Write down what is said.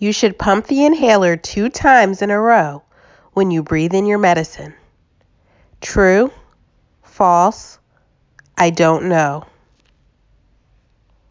You should pump the inhaler two times in a row when you breathe in your medicine. True? False? I don't know.